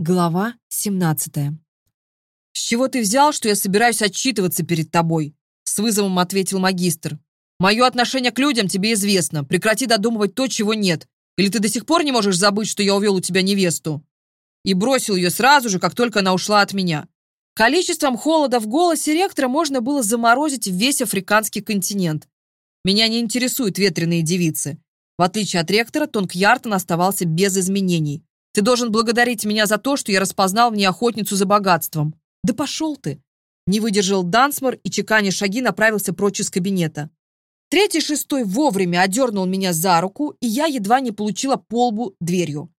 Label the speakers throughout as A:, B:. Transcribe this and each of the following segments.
A: Глава 17. «С чего ты взял, что я собираюсь отчитываться перед тобой?» С вызовом ответил магистр. «Мое отношение к людям тебе известно. Прекрати додумывать то, чего нет. Или ты до сих пор не можешь забыть, что я увел у тебя невесту?» И бросил ее сразу же, как только она ушла от меня. Количеством холода в голосе ректора можно было заморозить весь африканский континент. Меня не интересуют ветреные девицы. В отличие от ректора, Тонг Яртон оставался без изменений. Ты должен благодарить меня за то, что я распознал в ней охотницу за богатством. Да пошел ты!» Не выдержал Дансмор и, чеканя шаги, направился прочь из кабинета. Третий шестой вовремя одернул меня за руку, и я едва не получила полбу дверью.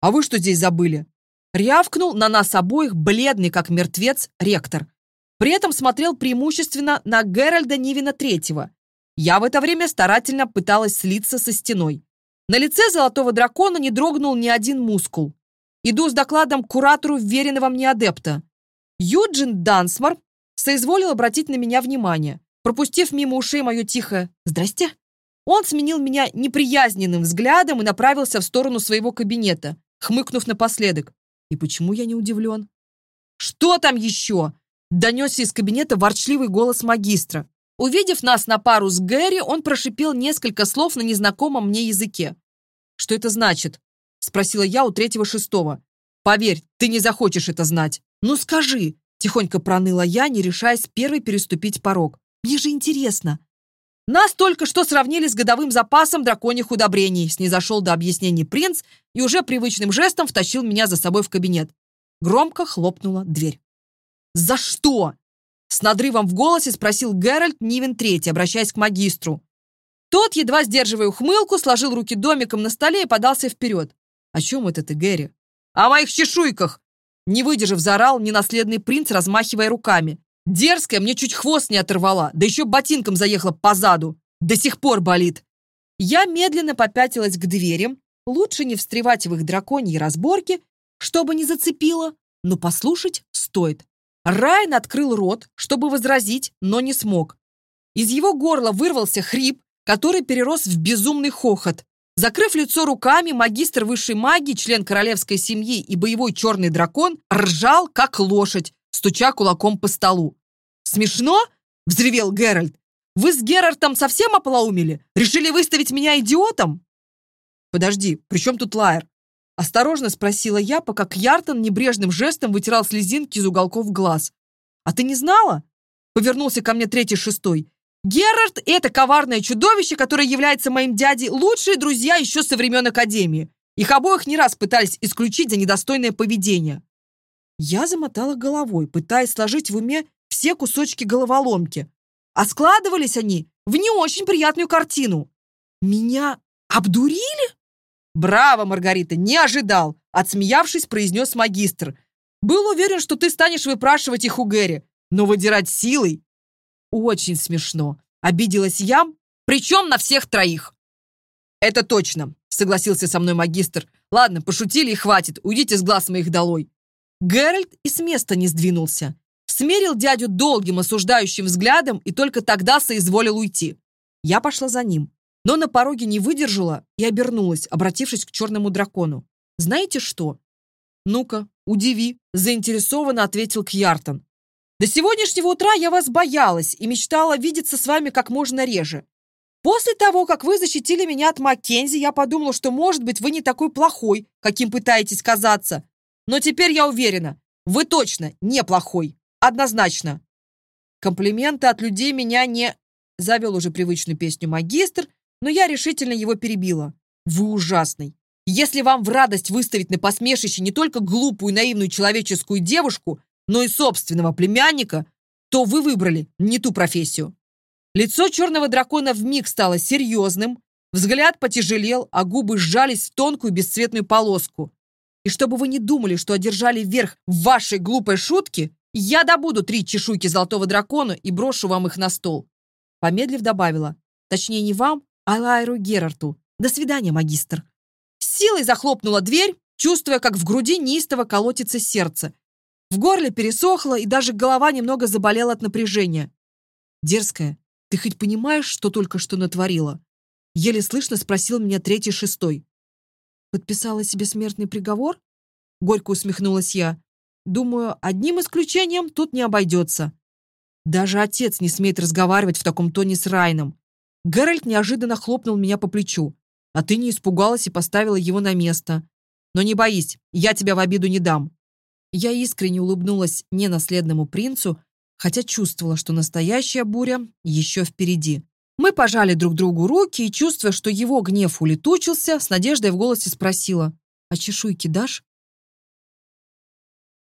A: «А вы что здесь забыли?» Рявкнул на нас обоих бледный, как мертвец, ректор. При этом смотрел преимущественно на Геральда Нивина Третьего. Я в это время старательно пыталась слиться со стеной. На лице золотого дракона не дрогнул ни один мускул. Иду с докладом к куратору веренного мне адепта. Юджин Дансмар соизволил обратить на меня внимание. Пропустив мимо ушей мое тихое «Здрасте», он сменил меня неприязненным взглядом и направился в сторону своего кабинета, хмыкнув напоследок. И почему я не удивлен? «Что там еще?» Донесся из кабинета ворчливый голос магистра. Увидев нас на пару с Гэри, он прошипел несколько слов на незнакомом мне языке. «Что это значит?» — спросила я у третьего шестого. «Поверь, ты не захочешь это знать». «Ну скажи!» — тихонько проныла я, не решаясь первой переступить порог. «Мне же интересно!» «Нас только что сравнили с годовым запасом драконьих удобрений», — снизошел до объяснений принц и уже привычным жестом втащил меня за собой в кабинет. Громко хлопнула дверь. «За что?» С надрывом в голосе спросил Геральт Нивен Третий, обращаясь к магистру. Тот, едва сдерживая ухмылку, сложил руки домиком на столе и подался вперед. «О чем это ты, Гэри?» «О моих чешуйках!» Не выдержав, заорал ненаследный принц, размахивая руками. «Дерзкая мне чуть хвост не оторвала, да еще ботинком заехала по заду. До сих пор болит». Я медленно попятилась к дверям, лучше не встревать в их драконьи разборки, чтобы не зацепило, но послушать стоит. Райан открыл рот, чтобы возразить, но не смог. Из его горла вырвался хрип, который перерос в безумный хохот. Закрыв лицо руками, магистр высшей магии, член королевской семьи и боевой черный дракон ржал, как лошадь, стуча кулаком по столу. «Смешно?» — взревел Геральт. «Вы с Герартом совсем ополоумели? Решили выставить меня идиотом?» «Подожди, при чем тут Лайер? Осторожно спросила я, пока Кьяртон небрежным жестом вытирал слезинки из уголков глаз. «А ты не знала?» Повернулся ко мне третий шестой. «Герард — это коварное чудовище, которое является моим дядей, лучшие друзья еще со времен Академии. Их обоих не раз пытались исключить за недостойное поведение». Я замотала головой, пытаясь сложить в уме все кусочки головоломки. А складывались они в не очень приятную картину. «Меня обдурили?» «Браво, Маргарита, не ожидал!» Отсмеявшись, произнес магистр. «Был уверен, что ты станешь выпрашивать их у Гэри, но выдирать силой...» «Очень смешно!» Обиделась я, причем на всех троих. «Это точно!» Согласился со мной магистр. «Ладно, пошутили и хватит, уйдите с глаз моих долой!» Геральт и с места не сдвинулся. Смерил дядю долгим осуждающим взглядом и только тогда соизволил уйти. Я пошла за ним Но на пороге не выдержала и обернулась, обратившись к черному дракону. «Знаете что?» «Ну-ка, удиви», — заинтересованно ответил Кьяртон. «До сегодняшнего утра я вас боялась и мечтала видеться с вами как можно реже. После того, как вы защитили меня от Маккензи, я подумала, что, может быть, вы не такой плохой, каким пытаетесь казаться. Но теперь я уверена, вы точно не плохой. Однозначно». Комплименты от людей меня не... Завел уже привычную песню магистр, но я решительно его перебила. «Вы ужасный. Если вам в радость выставить на посмешище не только глупую и наивную человеческую девушку, но и собственного племянника, то вы выбрали не ту профессию». Лицо черного дракона вмиг стало серьезным, взгляд потяжелел, а губы сжались в тонкую бесцветную полоску. И чтобы вы не думали, что одержали верх в вашей глупой шутке, я добуду три чешуйки золотого дракона и брошу вам их на стол. Помедлив добавила, точнее не вам, Алайру Герарту. До свидания, магистр». Силой захлопнула дверь, чувствуя, как в груди неистово колотится сердце. В горле пересохло, и даже голова немного заболела от напряжения. «Дерзкая, ты хоть понимаешь, что только что натворила?» Еле слышно спросил меня третий-шестой. «Подписала себе смертный приговор?» Горько усмехнулась я. «Думаю, одним исключением тут не обойдется. Даже отец не смеет разговаривать в таком тоне с Райном. Геральт неожиданно хлопнул меня по плечу. А ты не испугалась и поставила его на место. Но не боись, я тебя в обиду не дам. Я искренне улыбнулась ненаследному принцу, хотя чувствовала, что настоящая буря еще впереди. Мы пожали друг другу руки и, чувствуя, что его гнев улетучился, с надеждой в голосе спросила, «А чешуйки дашь?»